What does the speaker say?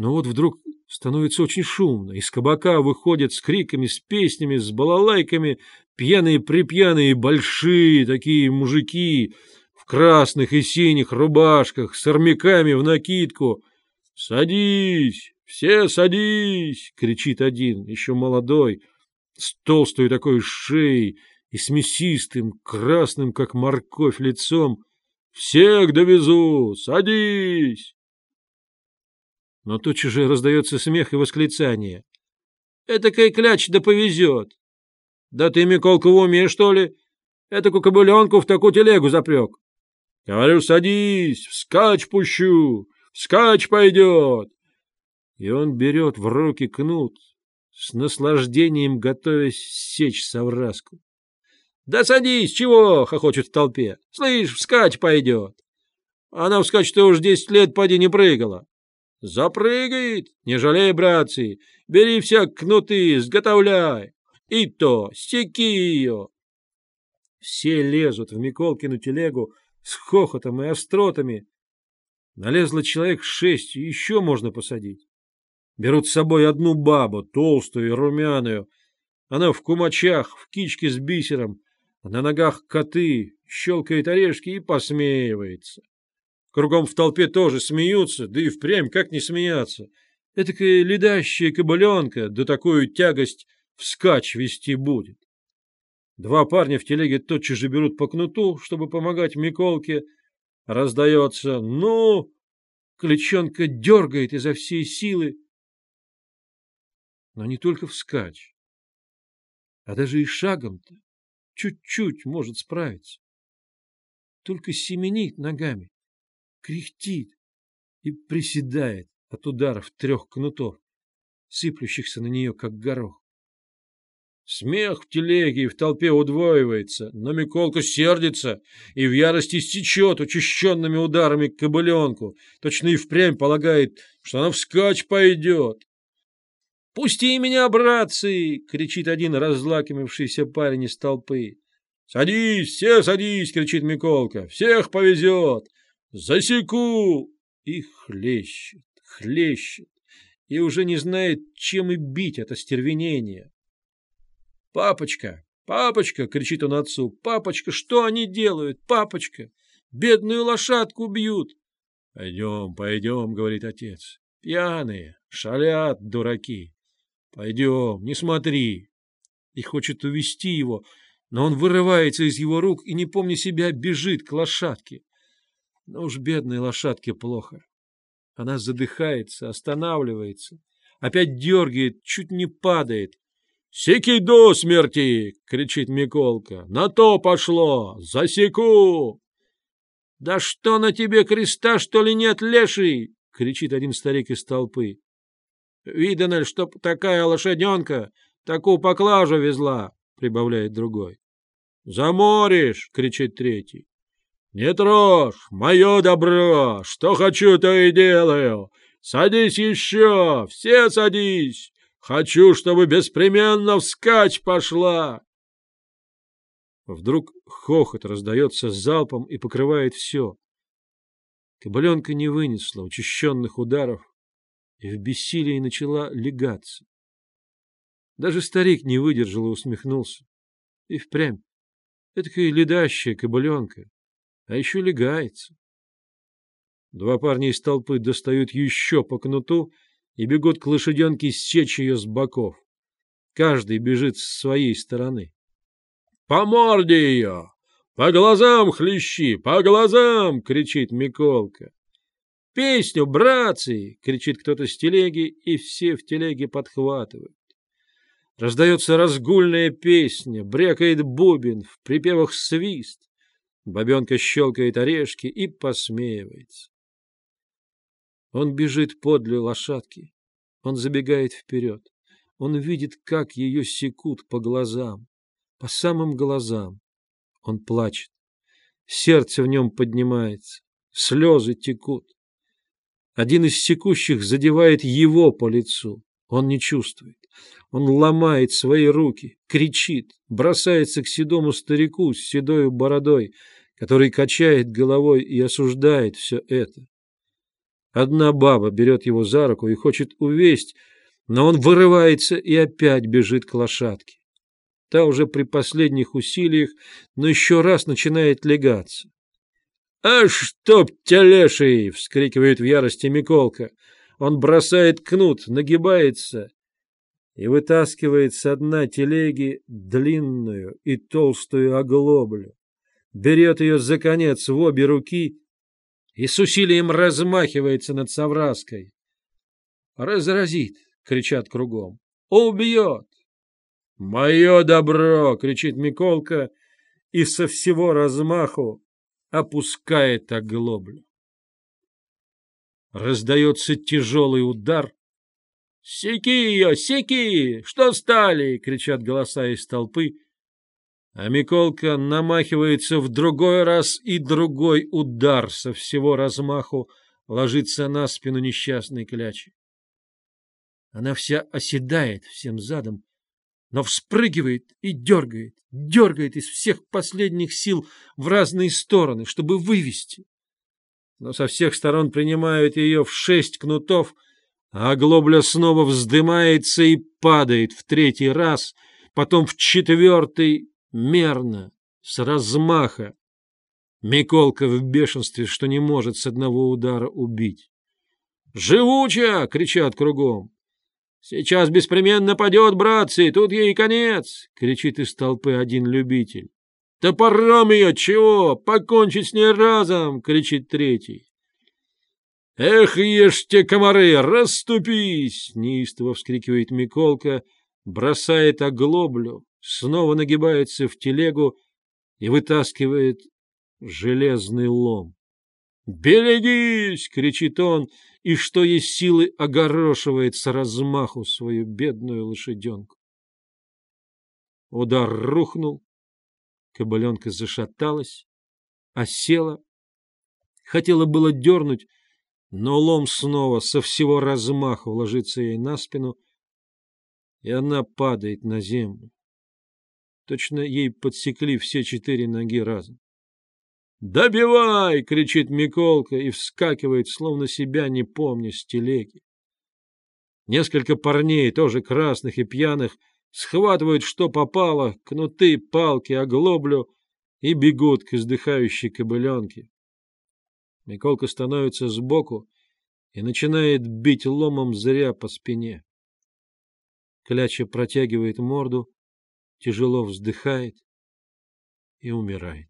Но вот вдруг становится очень шумно. Из кабака выходят с криками, с песнями, с балалайками пьяные-припьяные большие такие мужики в красных и синих рубашках с армяками в накидку. «Садись! Все садись!» — кричит один, еще молодой, с толстой такой шеей и с мясистым, красным, как морковь, лицом. «Всех довезу! Садись!» Но тотчас же раздается смех и восклицание. «Этакой кляч да повезет! Да ты, Миколка, в уме, что ли? Этаку кобыленку в такую телегу запрек!» «Говорю, садись, вскачь пущу, вскачь пойдет!» И он берет в руки кнут, с наслаждением готовясь сечь совраску. «Да садись, чего?» — хохочет в толпе. «Слышь, вскачь пойдет!» Она вскачь-то уж десять лет поди не прыгала. Запрыгает, не жалей, братцы, бери всяк кнуты, изготовляй. И то, стеки ее. Все лезут в Миколкину телегу с хохотом и остротами. Налезло человек шесть, еще можно посадить. Берут с собой одну бабу, толстую и румяную. Она в кумачах, в кичке с бисером, на ногах коты, щелкает орешки и посмеивается. Кругом в толпе тоже смеются, да и впрямь как не смеяться. Этакая ледащая кобыленка, да такую тягость вскачь вести будет. Два парня в телеге тотчас же берут по кнуту, чтобы помогать Миколке. Раздается «Ну!» Кличонка дергает изо всей силы. Но не только вскачь, а даже и шагом-то чуть-чуть может справиться. Только семенит ногами кряхтит и приседает от ударов трех кнутов, сыплющихся на нее, как горох. Смех в телеге и в толпе удвоивается, но Миколка сердится и в ярости стечет учащенными ударами к кобыленку, точно и впрямь полагает, что она вскачь пойдет. «Пусти меня, братцы!» — кричит один разлакомившийся парень из толпы. «Садись, все садись!» — кричит Миколка. «Всех повезет!» Засеку! И хлещет, хлещет, и уже не знает, чем и бить это стервенение. «Папочка! Папочка!» — кричит он отцу. «Папочка, что они делают? Папочка! Бедную лошадку бьют!» «Пойдем, пойдем!» — говорит отец. «Пьяные, шалят, дураки! Пойдем, не смотри!» И хочет увести его, но он вырывается из его рук и, не помня себя, бежит к лошадке. Но уж бедной лошадке плохо. Она задыхается, останавливается, опять дергает, чуть не падает. — Секи до смерти! — кричит Миколка. — На то пошло! Засеку! — Да что на тебе креста, что ли, нет, леший? — кричит один старик из толпы. — Видано, чтоб такая лошаденка такую поклажу везла, — прибавляет другой. — Заморишь! — кричит третий. «Не трожь! Мое добро! Что хочу, то и делаю! Садись еще! Все садись! Хочу, чтобы беспременно вскачь пошла!» Вдруг хохот раздается залпом и покрывает все. Кобыленка не вынесла учащенных ударов и в бессилии начала легаться. Даже старик не выдержал и усмехнулся. И впрямь, этакая ледащая кобыленка, а еще легается. Два парня из толпы достают еще по кнуту и бегут к лошаденке сечь ее с боков. Каждый бежит с своей стороны. — По морде ее! По глазам хлещи! По глазам! — кричит Миколка. — Песню, братцы! — кричит кто-то с телеги, и все в телеге подхватывают. Раздается разгульная песня, брекает бубен, в припевах свист. Бабенка щелкает орешки и посмеивается. Он бежит подле лошадки. Он забегает вперед. Он видит, как ее секут по глазам, по самым глазам. Он плачет. Сердце в нем поднимается. Слезы текут. Один из секущих задевает его по лицу. Он не чувствует. Он ломает свои руки, кричит, бросается к седому старику с седой бородой, который качает головой и осуждает все это. Одна баба берет его за руку и хочет увесть, но он вырывается и опять бежит к лошадке. Та уже при последних усилиях, но еще раз начинает легаться. — А чтоб телеший! — вскрикивает в ярости Миколка. Он бросает кнут, нагибается и вытаскивает с дна телеги длинную и толстую оглоблю, берет ее за конец в обе руки и с усилием размахивается над Савраской. «Разразит!» — кричат кругом. «Убьет!» «Мое добро!» — кричит Миколка и со всего размаху опускает оглоблю. Раздается тяжелый удар. «Секи ее! Секи! Что стали?» — кричат голоса из толпы. А Миколка намахивается в другой раз, и другой удар со всего размаху ложится на спину несчастной клячи. Она вся оседает всем задом, но вспрыгивает и дергает, дергает из всех последних сил в разные стороны, чтобы вывести. Но со всех сторон принимают ее в шесть кнутов, а оглобля снова вздымается и падает в третий раз, потом в четвертый, мерно, с размаха. Миколка в бешенстве, что не может с одного удара убить. «Живуча!» — кричат кругом. «Сейчас беспременно падет, братцы, тут ей конец!» — кричит из толпы один любитель. «Топором ее чего? Покончить с ней разом!» — кричит третий. «Эх, ешьте, комары, расступись!» — неистово вскрикивает Миколка, бросает оглоблю, снова нагибается в телегу и вытаскивает железный лом. «Берегись!» — кричит он, и что есть силы огорошивает с размаху свою бедную лошаденку. Удар рухнул, кобыленка зашаталась, осела, хотела было дернуть, но лом снова со всего размаху ложится ей на спину, и она падает на землю. Точно ей подсекли все четыре ноги разом. «Добивай!» — кричит Миколка и вскакивает, словно себя не помня, с телеги. Несколько парней, тоже красных и пьяных, схватывают, что попало, кнуты, палки, оглоблю и бегут к издыхающей кобыленке. Миколка становится сбоку и начинает бить ломом зря по спине. Кляча протягивает морду, тяжело вздыхает и умирает.